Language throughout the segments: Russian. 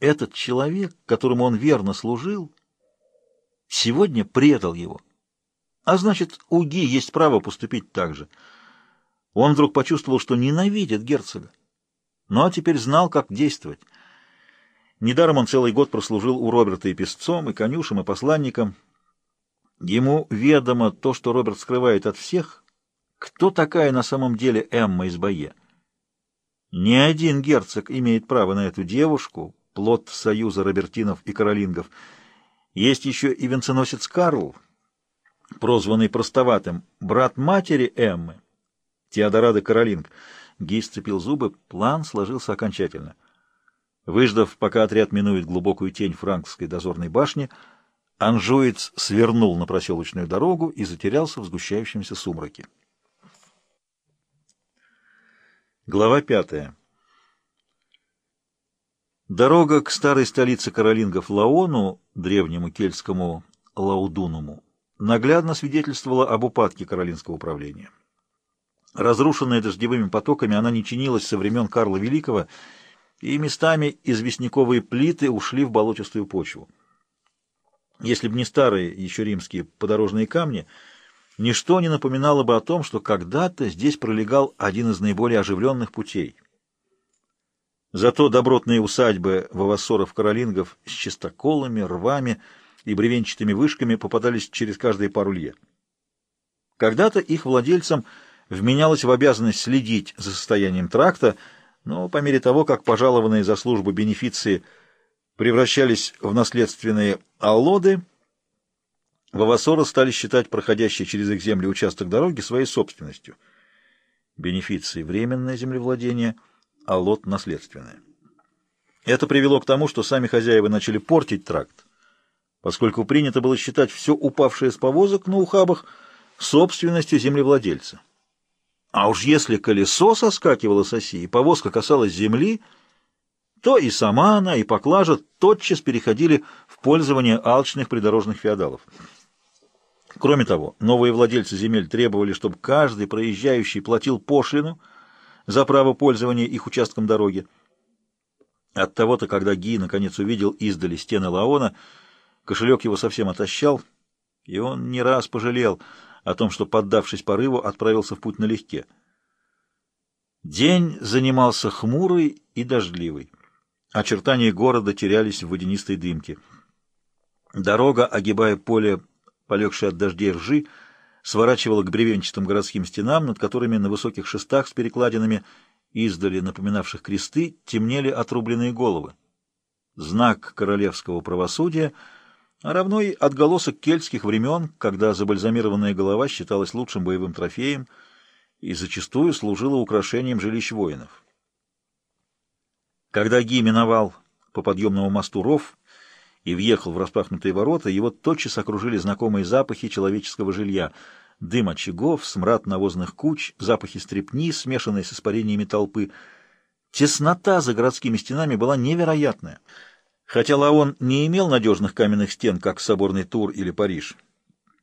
Этот человек, которому он верно служил, сегодня предал его. А значит, у Ги есть право поступить так же. Он вдруг почувствовал, что ненавидит герцога. Но теперь знал, как действовать. Недаром он целый год прослужил у Роберта и песцом, и конюшем, и посланником. Ему ведомо то, что Роберт скрывает от всех, кто такая на самом деле Эмма из Бае. Ни один герцог имеет право на эту девушку, плод союза Робертинов и Каролингов. Есть еще и венценосец Карл, прозванный простоватым, брат матери Эммы, Теодорада Каролинг. Гей сцепил зубы, план сложился окончательно. Выждав, пока отряд минует глубокую тень франкской дозорной башни, Анжуец свернул на проселочную дорогу и затерялся в сгущающемся сумраке. Глава пятая. Дорога к старой столице каролингов Лаону, древнему кельтскому Лаудунуму, наглядно свидетельствовала об упадке каролинского управления. Разрушенная дождевыми потоками, она не чинилась со времен Карла Великого, и местами известняковые плиты ушли в болотистую почву. Если бы не старые, еще римские подорожные камни — ничто не напоминало бы о том, что когда-то здесь пролегал один из наиболее оживленных путей. Зато добротные усадьбы вавассоров-каролингов с чистоколами, рвами и бревенчатыми вышками попадались через каждые пару лье. Когда-то их владельцам вменялось в обязанность следить за состоянием тракта, но по мере того, как пожалованные за службу бенефиции превращались в наследственные аллоды, Вавасора стали считать проходящий через их земли участок дороги своей собственностью. Бенефиции — временное землевладение, а лот — наследственное. Это привело к тому, что сами хозяева начали портить тракт, поскольку принято было считать все упавшее с повозок на ухабах собственностью землевладельца. А уж если колесо соскакивало с оси и повозка касалась земли, то и сама она, и поклажа тотчас переходили в пользование алчных придорожных феодалов. Кроме того, новые владельцы земель требовали, чтобы каждый проезжающий платил пошлину за право пользования их участком дороги. От того-то, когда Ги наконец увидел издали стены Лаона, кошелек его совсем отощал, и он не раз пожалел о том, что, поддавшись порыву, отправился в путь налегке. День занимался хмурый и дождливый. Очертания города терялись в водянистой дымке. Дорога, огибая поле полегшей от дождей ржи, сворачивала к бревенчатым городским стенам, над которыми на высоких шестах с перекладинами, издали напоминавших кресты, темнели отрубленные головы. Знак королевского правосудия, а равно и отголосок кельтских времен, когда забальзамированная голова считалась лучшим боевым трофеем и зачастую служила украшением жилищ воинов. Когда Ги миновал по подъемному мосту ров, и въехал в распахнутые ворота, его тотчас окружили знакомые запахи человеческого жилья. Дым очагов, смрад навозных куч, запахи стрепни, смешанные с испарениями толпы. Теснота за городскими стенами была невероятная. Хотя Лаон не имел надежных каменных стен, как соборный Тур или Париж,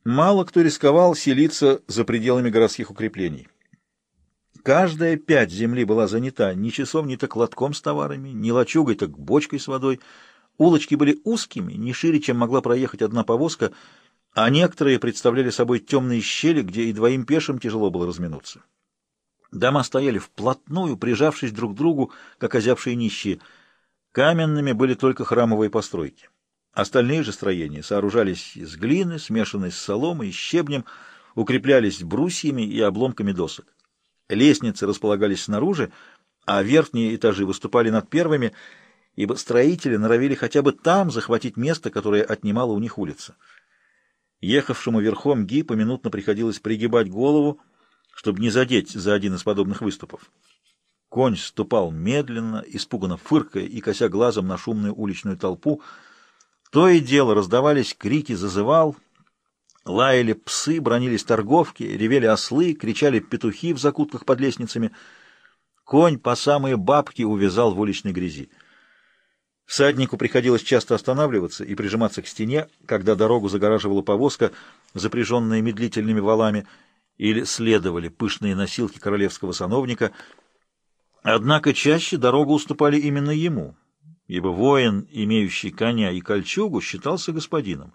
мало кто рисковал селиться за пределами городских укреплений. Каждая пять земли была занята ни часом, ни так с товарами, ни лачугой, так бочкой с водой — Улочки были узкими, не шире, чем могла проехать одна повозка, а некоторые представляли собой темные щели, где и двоим пешим тяжело было разминуться. Дома стояли вплотную, прижавшись друг к другу, как озябшие нищие. Каменными были только храмовые постройки. Остальные же строения сооружались из глины, смешанной с соломой и щебнем, укреплялись брусьями и обломками досок. Лестницы располагались снаружи, а верхние этажи выступали над первыми — ибо строители норовили хотя бы там захватить место, которое отнимала у них улица. Ехавшему верхом Ги поминутно приходилось пригибать голову, чтобы не задеть за один из подобных выступов. Конь ступал медленно, испуганно фыркая и кося глазом на шумную уличную толпу. То и дело раздавались крики «зазывал», лаяли псы, бронились торговки, ревели ослы, кричали петухи в закутках под лестницами. Конь по самые бабки увязал в уличной грязи. Всаднику приходилось часто останавливаться и прижиматься к стене, когда дорогу загораживала повозка, запряженная медлительными валами, или следовали пышные носилки королевского сановника. Однако чаще дорогу уступали именно ему, ибо воин, имеющий коня и кольчугу, считался господином.